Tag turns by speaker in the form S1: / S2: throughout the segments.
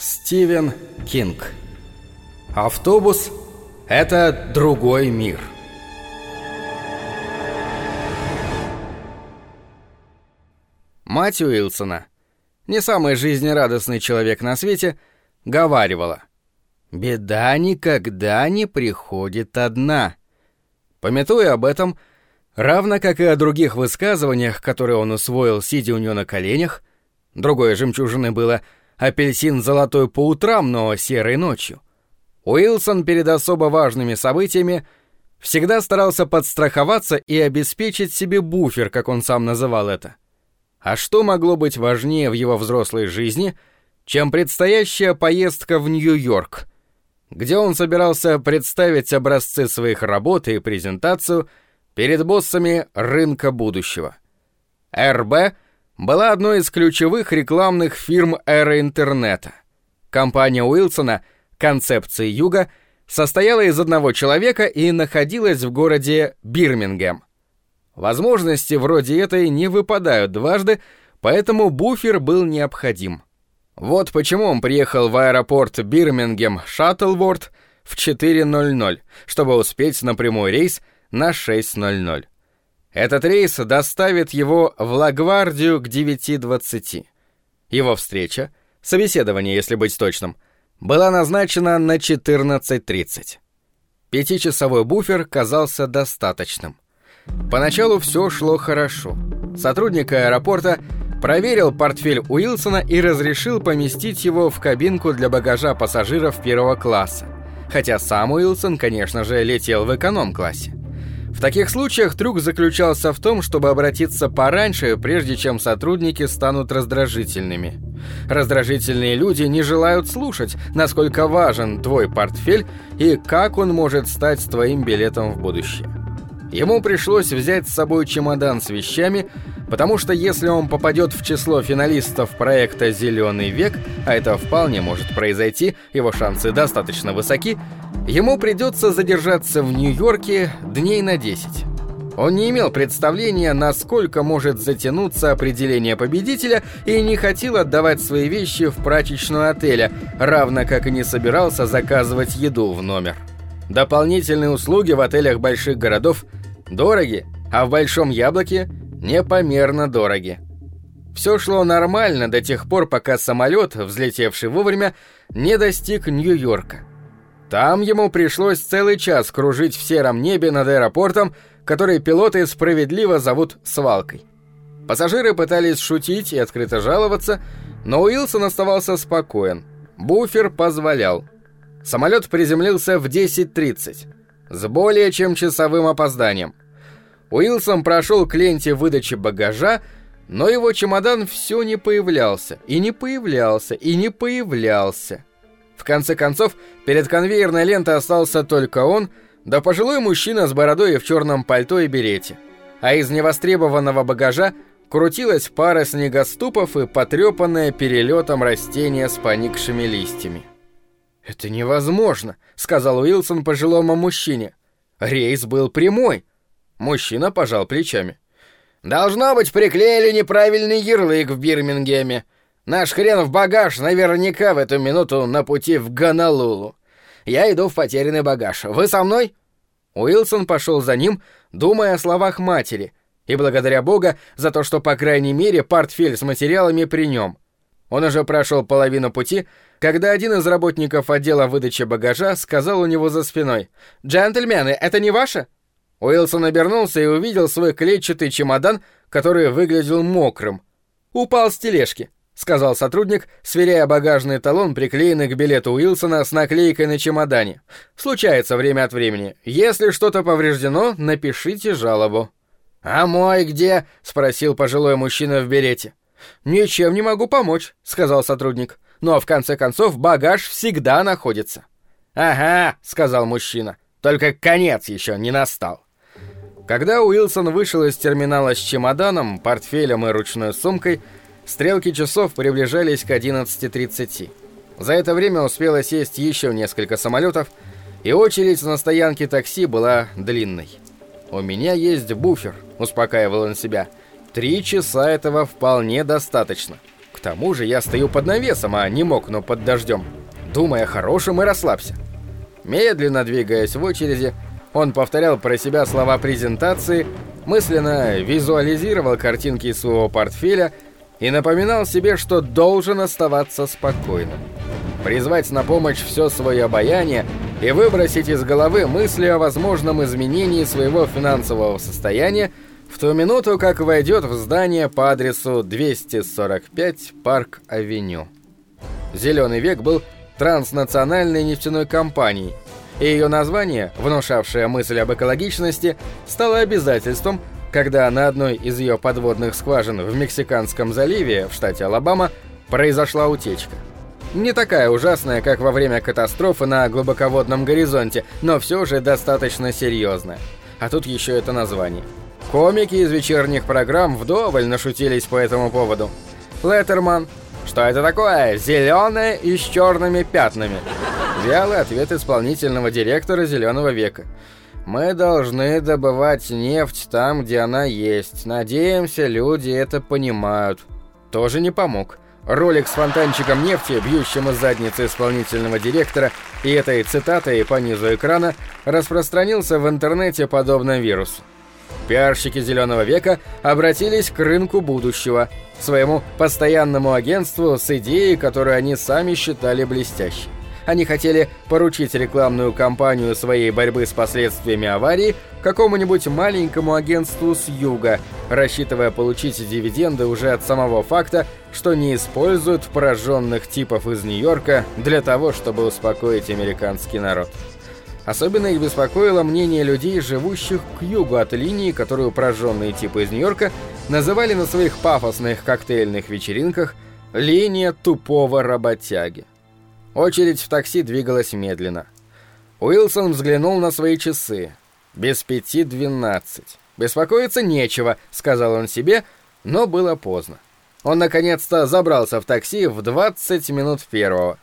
S1: Стивен Кинг. Автобус – это другой мир. Мать Уилсона, не самый жизнерадостный человек на свете, говаривала «Беда никогда не приходит одна». Пометуя об этом, равно как и о других высказываниях, которые он усвоил, сидя у нее на коленях, другой жемчужины было – апельсин золотой по утрам, но серой ночью. Уилсон перед особо важными событиями всегда старался подстраховаться и обеспечить себе буфер, как он сам называл это. А что могло быть важнее в его взрослой жизни, чем предстоящая поездка в Нью-Йорк, где он собирался представить образцы своих работ и презентацию перед боссами рынка будущего. РБ — была одной из ключевых рекламных фирм эры интернета. Компания Уилсона «Концепции Юга» состояла из одного человека и находилась в городе Бирмингем. Возможности вроде этой не выпадают дважды, поэтому буфер был необходим. Вот почему он приехал в аэропорт Бирмингем Шаттлворд в 4.00, чтобы успеть на прямой рейс на 6.00. Этот рейс доставит его в Лагвардию к 9.20. Его встреча, собеседование, если быть точным, была назначена на 14.30. Пятичасовой буфер казался достаточным. Поначалу все шло хорошо. Сотрудник аэропорта проверил портфель Уилсона и разрешил поместить его в кабинку для багажа пассажиров первого класса. Хотя сам Уилсон, конечно же, летел в эконом-классе. В таких случаях трюк заключался в том, чтобы обратиться пораньше, прежде чем сотрудники станут раздражительными. Раздражительные люди не желают слушать, насколько важен твой портфель и как он может стать твоим билетом в будущее. Ему пришлось взять с собой чемодан с вещами, потому что если он попадет в число финалистов проекта «Зеленый век», а это вполне может произойти, его шансы достаточно высоки, ему придется задержаться в Нью-Йорке дней на 10. Он не имел представления, насколько может затянуться определение победителя и не хотел отдавать свои вещи в прачечную отеля, равно как и не собирался заказывать еду в номер. Дополнительные услуги в отелях больших городов дороги, а в Большом Яблоке непомерно дороги. Все шло нормально до тех пор, пока самолет, взлетевший вовремя, не достиг Нью-Йорка. Там ему пришлось целый час кружить в сером небе над аэропортом, который пилоты справедливо зовут свалкой. Пассажиры пытались шутить и открыто жаловаться, но Уилсон оставался спокоен. Буфер позволял. Самолет приземлился в 10.30 с более чем часовым опозданием. Уилсон прошел к ленте выдачи багажа, но его чемодан все не появлялся, и не появлялся, и не появлялся. В конце концов, перед конвейерной лентой остался только он, да пожилой мужчина с бородой и в черном пальто и берете. А из невостребованного багажа крутилась пара снегоступов и потрепанное перелетом растение с поникшими листьями. «Это невозможно», — сказал Уилсон пожилому мужчине. «Рейс был прямой». Мужчина пожал плечами. «Должно быть, приклеили неправильный ярлык в Бирмингеме. Наш хренов багаж наверняка в эту минуту на пути в Гонолулу. Я иду в потерянный багаж. Вы со мной?» Уилсон пошел за ним, думая о словах матери, и благодаря Бога за то, что, по крайней мере, портфель с материалами при нем. Он уже прошел половину пути, когда один из работников отдела выдачи багажа сказал у него за спиной «Джентльмены, это не ваше?» Уилсон обернулся и увидел свой клетчатый чемодан, который выглядел мокрым. «Упал с тележки», — сказал сотрудник, сверяя багажный талон, приклеенный к билету Уилсона с наклейкой на чемодане. «Случается время от времени. Если что-то повреждено, напишите жалобу». «А мой где?» — спросил пожилой мужчина в берете. «Ничем не могу помочь», — сказал сотрудник. «Но в конце концов багаж всегда находится». «Ага», — сказал мужчина. «Только конец еще не настал». Когда Уилсон вышел из терминала с чемоданом, портфелем и ручной сумкой, стрелки часов приближались к 11.30. За это время успело сесть еще несколько самолетов, и очередь на стоянке такси была длинной. «У меня есть буфер», — успокаивал он себя. «Три часа этого вполне достаточно. К тому же я стою под навесом, а не мокну под дождем. Думая о хорошем и расслабься. Медленно двигаясь в очереди, он повторял про себя слова презентации, мысленно визуализировал картинки из своего портфеля и напоминал себе, что должен оставаться спокойным. Призвать на помощь все свое обаяние и выбросить из головы мысли о возможном изменении своего финансового состояния в ту минуту, как войдет в здание по адресу 245 Парк-авеню. «Зеленый век» был транснациональной нефтяной компанией, и ее название, внушавшее мысль об экологичности, стало обязательством, когда на одной из ее подводных скважин в Мексиканском заливе в штате Алабама произошла утечка. Не такая ужасная, как во время катастрофы на глубоководном горизонте, но все же достаточно серьезная. А тут еще это название. Комики из вечерних программ вдоволь нашутились по этому поводу. Леттерман. Что это такое? Зеленое и с черными пятнами. Вялый ответ исполнительного директора «Зеленого века». Мы должны добывать нефть там, где она есть. Надеемся, люди это понимают. Тоже не помог. Ролик с фонтанчиком нефти, бьющим из задницы исполнительного директора, и этой цитатой по низу экрана распространился в интернете подобно вирусу. Пиарщики «Зеленого века» обратились к рынку будущего, своему постоянному агентству с идеей, которую они сами считали блестящей. Они хотели поручить рекламную кампанию своей борьбы с последствиями аварии какому-нибудь маленькому агентству с юга, рассчитывая получить дивиденды уже от самого факта, что не используют пораженных типов из Нью-Йорка для того, чтобы успокоить американский народ. Особенно их беспокоило мнение людей, живущих к югу от линии, которую пораженные типы из Нью-Йорка называли на своих пафосных коктейльных вечеринках «линия тупого работяги». Очередь в такси двигалась медленно. Уилсон взглянул на свои часы. Без пяти двенадцать. «Беспокоиться нечего», — сказал он себе, но было поздно. Он наконец-то забрался в такси в 20 минут первого.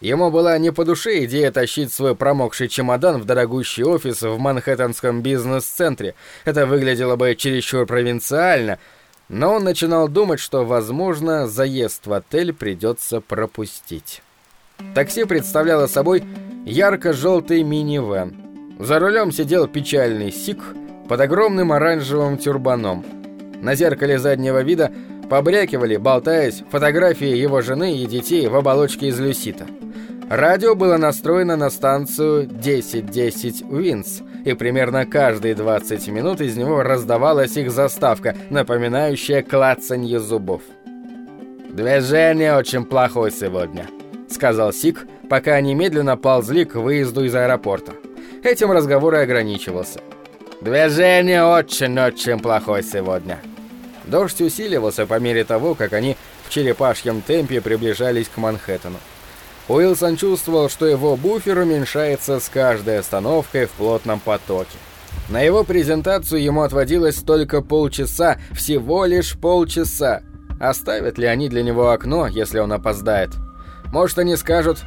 S1: Ему была не по душе идея тащить свой промокший чемодан в дорогущий офис в Манхэттенском бизнес-центре. Это выглядело бы чересчур провинциально, но он начинал думать, что, возможно, заезд в отель придется пропустить. Такси представляло собой ярко-желтый мини-вэн. За рулем сидел печальный сик под огромным оранжевым тюрбаном. На зеркале заднего вида побрякивали, болтаясь, фотографии его жены и детей в оболочке из люсита. Радио было настроено на станцию 1010 WINS, и примерно каждые 20 минут из него раздавалась их заставка, напоминающая клацанье зубов. «Движение очень плохое сегодня», — сказал Сик, пока они медленно ползли к выезду из аэропорта. Этим разговор и ограничивался. «Движение очень-очень плохое сегодня». Дождь усиливался по мере того, как они в черепашьем темпе приближались к Манхэттену. Уилсон чувствовал, что его буфер уменьшается с каждой остановкой в плотном потоке. На его презентацию ему отводилось только полчаса, всего лишь полчаса. Оставят ли они для него окно, если он опоздает? Может, они скажут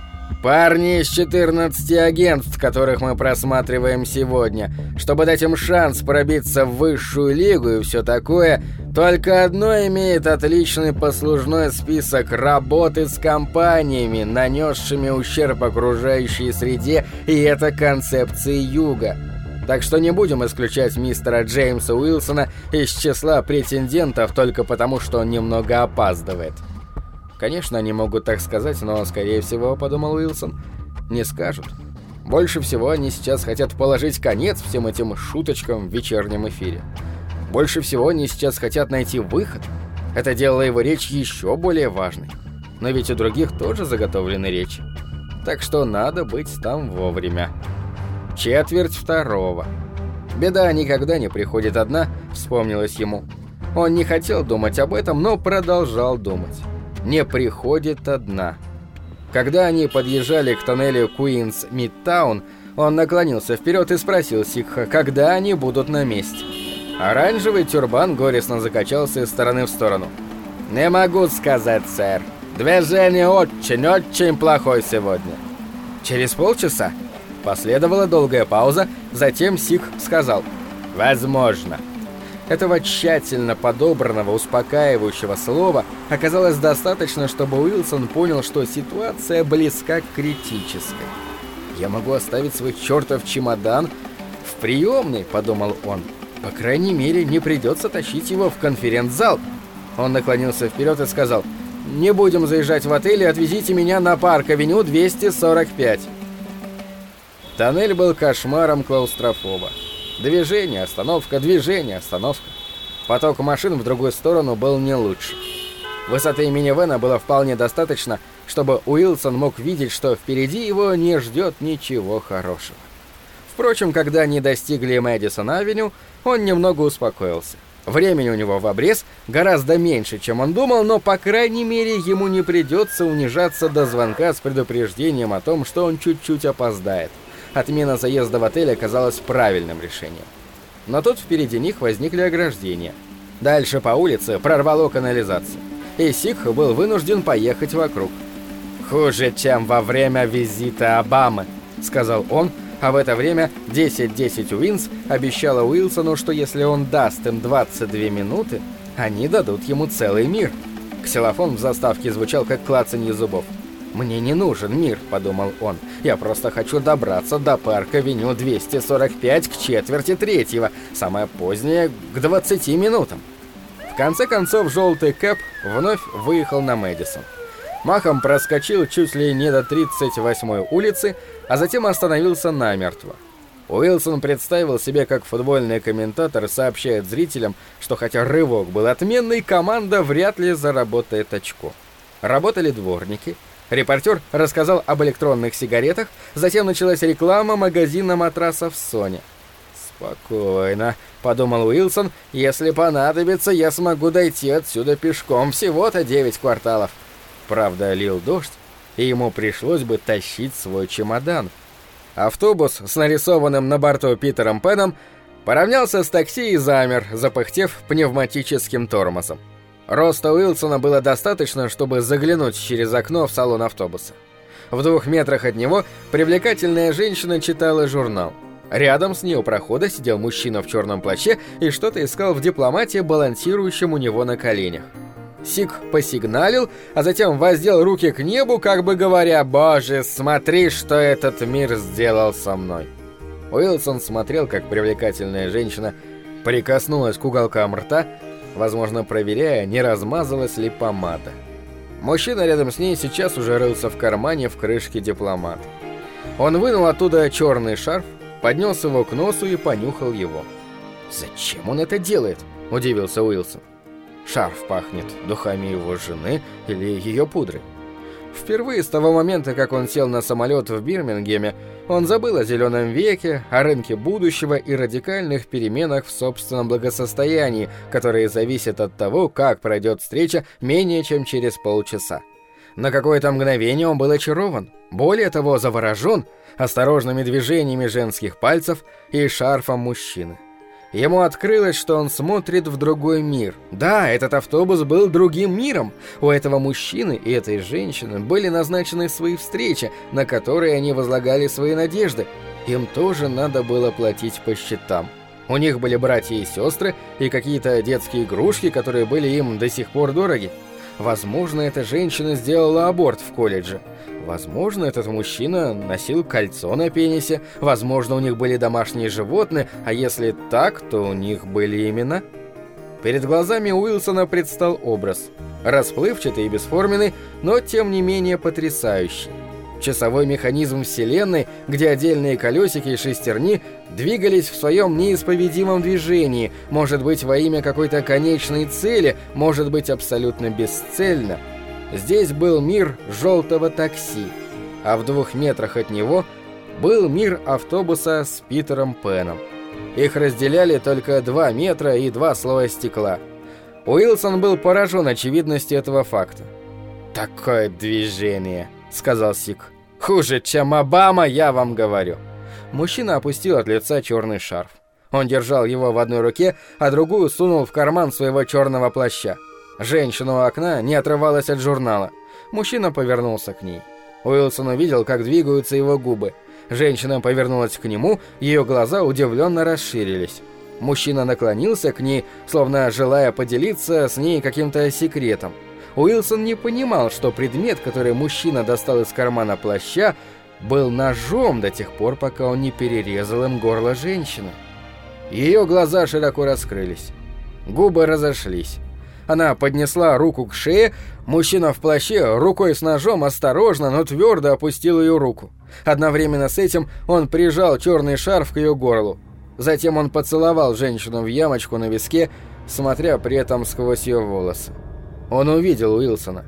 S1: «Парни из 14 агентств, которых мы просматриваем сегодня, чтобы дать им шанс пробиться в высшую лигу и все такое, только одно имеет отличный послужной список работы с компаниями, нанесшими ущерб окружающей среде, и это концепции Юга». Так что не будем исключать мистера Джеймса Уилсона из числа претендентов только потому, что он немного опаздывает. Конечно, они могут так сказать, но, скорее всего, подумал Уилсон, не скажут. Больше всего они сейчас хотят положить конец всем этим шуточкам в вечернем эфире. Больше всего они сейчас хотят найти выход. Это делало его речь еще более важной. Но ведь у других тоже заготовлены речи. Так что надо быть там вовремя. Четверть второго. Беда никогда не приходит одна, вспомнилось ему. Он не хотел думать об этом, но продолжал думать не приходит одна. Когда они подъезжали к тоннелю Куинс Мидтаун, он наклонился вперед и спросил Сикха, когда они будут на месте. Оранжевый тюрбан горестно закачался из стороны в сторону. «Не могу сказать, сэр. Движение очень-очень плохое сегодня». Через полчаса последовала долгая пауза, затем Сик сказал «Возможно». Этого тщательно подобранного, успокаивающего слова оказалось достаточно, чтобы Уилсон понял, что ситуация близка к критической. «Я могу оставить свой чертов чемодан в приемной», — подумал он. «По крайней мере, не придется тащить его в конференц-зал». Он наклонился вперед и сказал, «Не будем заезжать в отель и отвезите меня на парк-авеню 245». Тоннель был кошмаром клаустрофоба. Движение, остановка, движение, остановка. Поток машин в другую сторону был не лучше. Высоты минивэна было вполне достаточно, чтобы Уилсон мог видеть, что впереди его не ждет ничего хорошего. Впрочем, когда они достигли Мэдисон-авеню, он немного успокоился. Времени у него в обрез гораздо меньше, чем он думал, но, по крайней мере, ему не придется унижаться до звонка с предупреждением о том, что он чуть-чуть опоздает отмена заезда в отель оказалась правильным решением. Но тут впереди них возникли ограждения. Дальше по улице прорвало канализацию, и Сикх был вынужден поехать вокруг. «Хуже, чем во время визита Обамы», — сказал он, а в это время 10-10 WINS обещала Уилсону, что если он даст им 22 минуты, они дадут ему целый мир. Ксилофон в заставке звучал как клацанье зубов. «Мне не нужен мир», — подумал он. «Я просто хочу добраться до парка Веню 245 к четверти третьего, самое позднее — к 20 минутам». В конце концов, желтый Кэп вновь выехал на Мэдисон. Махом проскочил чуть ли не до 38-й улицы, а затем остановился намертво. Уилсон представил себе, как футбольный комментатор сообщает зрителям, что хотя рывок был отменный, команда вряд ли заработает очко. Работали дворники — Репортер рассказал об электронных сигаретах, затем началась реклама магазина матрасов Sony. «Спокойно», — подумал Уилсон, — «если понадобится, я смогу дойти отсюда пешком, всего-то девять кварталов». Правда, лил дождь, и ему пришлось бы тащить свой чемодан. Автобус с нарисованным на борту Питером Пеном поравнялся с такси и замер, запыхтев пневматическим тормозом. Роста Уилсона было достаточно, чтобы заглянуть через окно в салон автобуса. В двух метрах от него привлекательная женщина читала журнал. Рядом с ней у прохода сидел мужчина в черном плаще и что-то искал в дипломате, балансирующем у него на коленях. Сик посигналил, а затем воздел руки к небу, как бы говоря, «Боже, смотри, что этот мир сделал со мной!» Уилсон смотрел, как привлекательная женщина прикоснулась к уголкам рта, возможно, проверяя, не размазалась ли помада. Мужчина рядом с ней сейчас уже рылся в кармане в крышке дипломата. Он вынул оттуда черный шарф, поднес его к носу и понюхал его. «Зачем он это делает?» – удивился Уилсон. «Шарф пахнет духами его жены или ее пудры?» Впервые с того момента, как он сел на самолет в Бирмингеме, он забыл о зеленом веке, о рынке будущего и радикальных переменах в собственном благосостоянии, которые зависят от того, как пройдет встреча менее чем через полчаса. На какое-то мгновение он был очарован, более того, заворожен осторожными движениями женских пальцев и шарфом мужчины. Ему открылось, что он смотрит в другой мир. Да, этот автобус был другим миром. У этого мужчины и этой женщины были назначены свои встречи, на которые они возлагали свои надежды. Им тоже надо было платить по счетам. У них были братья и сестры и какие-то детские игрушки, которые были им до сих пор дороги. Возможно, эта женщина сделала аборт в колледже. Возможно, этот мужчина носил кольцо на пенисе, возможно, у них были домашние животные, а если так, то у них были имена. Перед глазами Уилсона предстал образ. Расплывчатый и бесформенный, но тем не менее потрясающий. Часовой механизм Вселенной, где отдельные колесики и шестерни двигались в своем неисповедимом движении, может быть во имя какой-то конечной цели, может быть абсолютно бесцельно – Здесь был мир желтого такси, а в двух метрах от него был мир автобуса с Питером Пеном. Их разделяли только два метра и два слоя стекла. Уилсон был поражен очевидностью этого факта. «Такое движение», — сказал Сик. «Хуже, чем Обама, я вам говорю». Мужчина опустил от лица черный шарф. Он держал его в одной руке, а другую сунул в карман своего черного плаща. Женщина у окна не отрывалась от журнала. Мужчина повернулся к ней. Уилсон увидел, как двигаются его губы. Женщина повернулась к нему, ее глаза удивленно расширились. Мужчина наклонился к ней, словно желая поделиться с ней каким-то секретом. Уилсон не понимал, что предмет, который мужчина достал из кармана плаща, был ножом до тех пор, пока он не перерезал им горло женщины. Ее глаза широко раскрылись. Губы разошлись. Она поднесла руку к шее, мужчина в плаще рукой с ножом осторожно, но твердо опустил ее руку. Одновременно с этим он прижал черный шарф к ее горлу. Затем он поцеловал женщину в ямочку на виске, смотря при этом сквозь ее волосы. Он увидел Уилсона.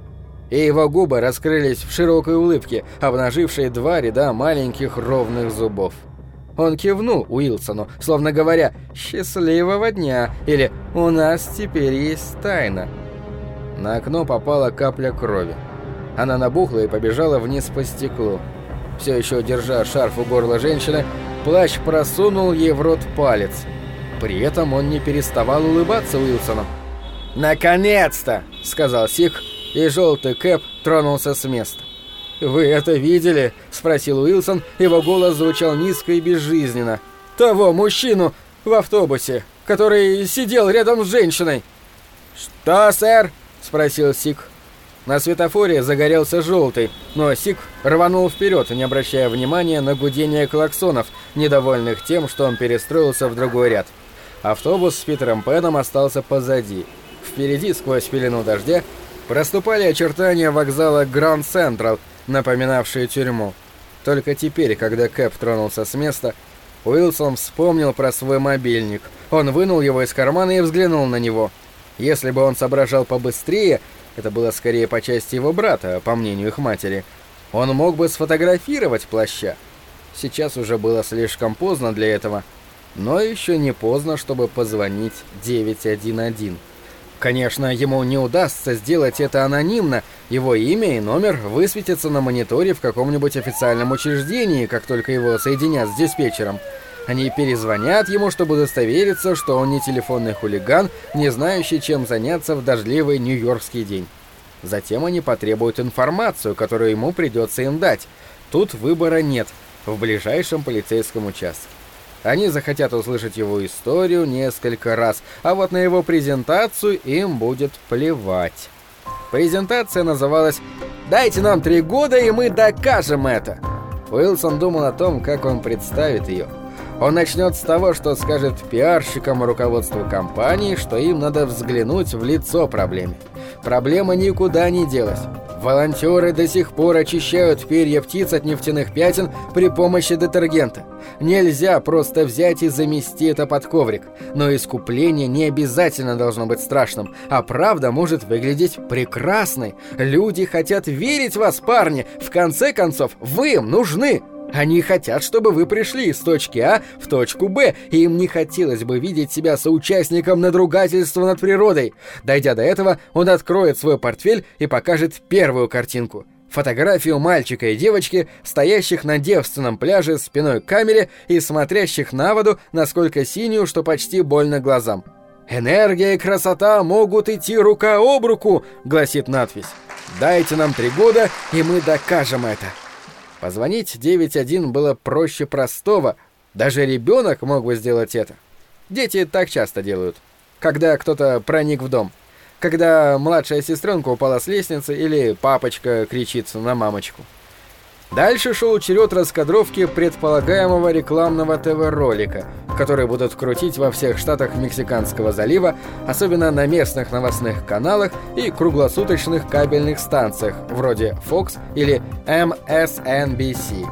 S1: И его губы раскрылись в широкой улыбке, обнажившей два ряда маленьких ровных зубов. Он кивнул Уилсону, словно говоря «Счастливого дня» или «У нас теперь есть тайна». На окно попала капля крови. Она набухла и побежала вниз по стеклу. Все еще держа шарф у горла женщины, плащ просунул ей в рот палец. При этом он не переставал улыбаться Уилсону. «Наконец-то!» — сказал Сик, и желтый Кэп тронулся с места. «Вы это видели?» — спросил Уилсон, его голос звучал низко и безжизненно. «Того мужчину в автобусе, который сидел рядом с женщиной». «Что, сэр?» — спросил Сик. На светофоре загорелся желтый, но Сик рванул вперед, не обращая внимания на гудение клаксонов, недовольных тем, что он перестроился в другой ряд. Автобус с Питером Пэном остался позади. Впереди, сквозь пелену дождя, проступали очертания вокзала Гранд Централ, напоминавшие тюрьму. Только теперь, когда Кэп тронулся с места, Уилсон вспомнил про свой мобильник. Он вынул его из кармана и взглянул на него. Если бы он соображал побыстрее, это было скорее по части его брата, по мнению их матери, он мог бы сфотографировать плаща. Сейчас уже было слишком поздно для этого, но еще не поздно, чтобы позвонить 911. Конечно, ему не удастся сделать это анонимно, его имя и номер высветятся на мониторе в каком-нибудь официальном учреждении, как только его соединят с диспетчером. Они перезвонят ему, чтобы удостовериться, что он не телефонный хулиган, не знающий, чем заняться в дождливый нью-йоркский день. Затем они потребуют информацию, которую ему придется им дать. Тут выбора нет в ближайшем полицейском участке. Они захотят услышать его историю несколько раз, а вот на его презентацию им будет плевать. Презентация называлась «Дайте нам три года, и мы докажем это». Уилсон думал о том, как он представит ее. Он начнет с того, что скажет пиарщикам и руководству компании, что им надо взглянуть в лицо проблеме. Проблема никуда не делась. Волонтеры до сих пор очищают перья птиц от нефтяных пятен при помощи детергента. Нельзя просто взять и замести это под коврик. Но искупление не обязательно должно быть страшным, а правда может выглядеть прекрасной. Люди хотят верить в вас, парни. В конце концов, вы им нужны. Они хотят, чтобы вы пришли из точки А в точку Б, и им не хотелось бы видеть себя соучастником надругательства над природой. Дойдя до этого, он откроет свой портфель и покажет первую картинку. Фотографию мальчика и девочки, стоящих на девственном пляже спиной к камере и смотрящих на воду, насколько синюю, что почти больно глазам. «Энергия и красота могут идти рука об руку», — гласит надпись. «Дайте нам три года, и мы докажем это». Позвонить 911 было проще простого. Даже ребенок мог бы сделать это. Дети так часто делают. Когда кто-то проник в дом. Когда младшая сестренка упала с лестницы или папочка кричит на мамочку. Дальше шел черед раскадровки предполагаемого рекламного ТВ-ролика, который будут крутить во всех штатах Мексиканского залива, особенно на местных новостных каналах и круглосуточных кабельных станциях, вроде Fox или MSNBC.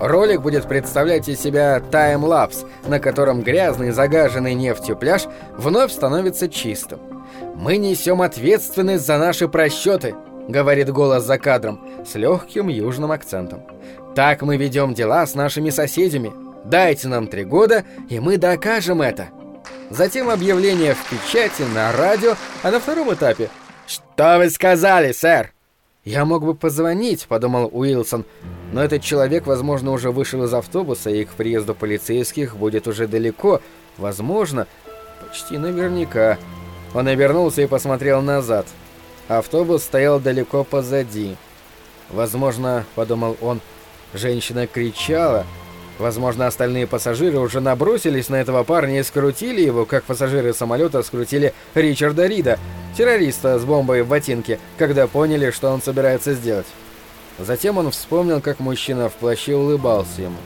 S1: Ролик будет представлять из себя таймлапс, на котором грязный, загаженный нефтью пляж вновь становится чистым. «Мы несем ответственность за наши просчеты», — говорит голос за кадром, с легким южным акцентом. «Так мы ведем дела с нашими соседями. Дайте нам три года, и мы докажем это». Затем объявление в печати, на радио, а на втором этапе «Что вы сказали, сэр?» «Я мог бы позвонить», — подумал Уилсон, «но этот человек, возможно, уже вышел из автобуса, и к приезду полицейских будет уже далеко. Возможно, почти наверняка». Он обернулся и посмотрел назад. Автобус стоял далеко позади. Возможно, подумал он, женщина кричала, Возможно, остальные пассажиры уже набросились на этого парня и скрутили его, как пассажиры самолета скрутили Ричарда Рида, террориста с бомбой в ботинке, когда поняли, что он собирается сделать. Затем он вспомнил, как мужчина в плаще улыбался ему,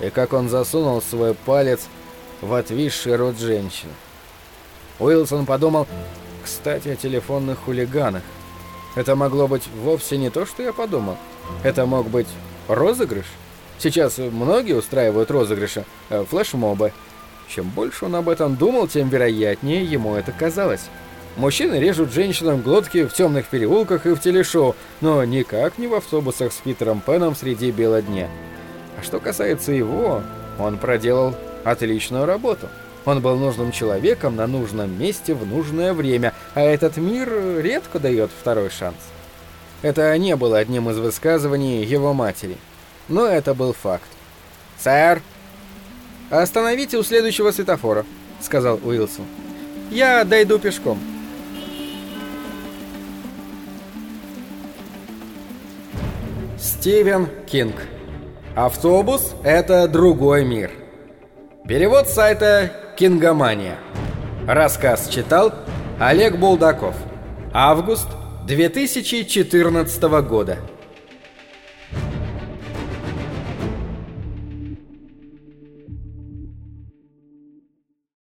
S1: и как он засунул свой палец в отвисший рот женщины. Уилсон подумал, кстати, о телефонных хулиганах. Это могло быть вовсе не то, что я подумал. Это мог быть розыгрыш. Сейчас многие устраивают розыгрыши, э, флешмобы. Чем больше он об этом думал, тем вероятнее ему это казалось. Мужчины режут женщинам глотки в темных переулках и в телешоу, но никак не в автобусах с Питером Пеном среди бела дня. А что касается его, он проделал отличную работу. Он был нужным человеком на нужном месте в нужное время, а этот мир редко дает второй шанс. Это не было одним из высказываний его матери. Но это был факт. «Сэр!» «Остановите у следующего светофора», — сказал Уилсон. «Я дойду пешком». Стивен Кинг. Автобус — это другой мир. Перевод сайта «Кингомания». Рассказ читал Олег Булдаков. Август 2014 года.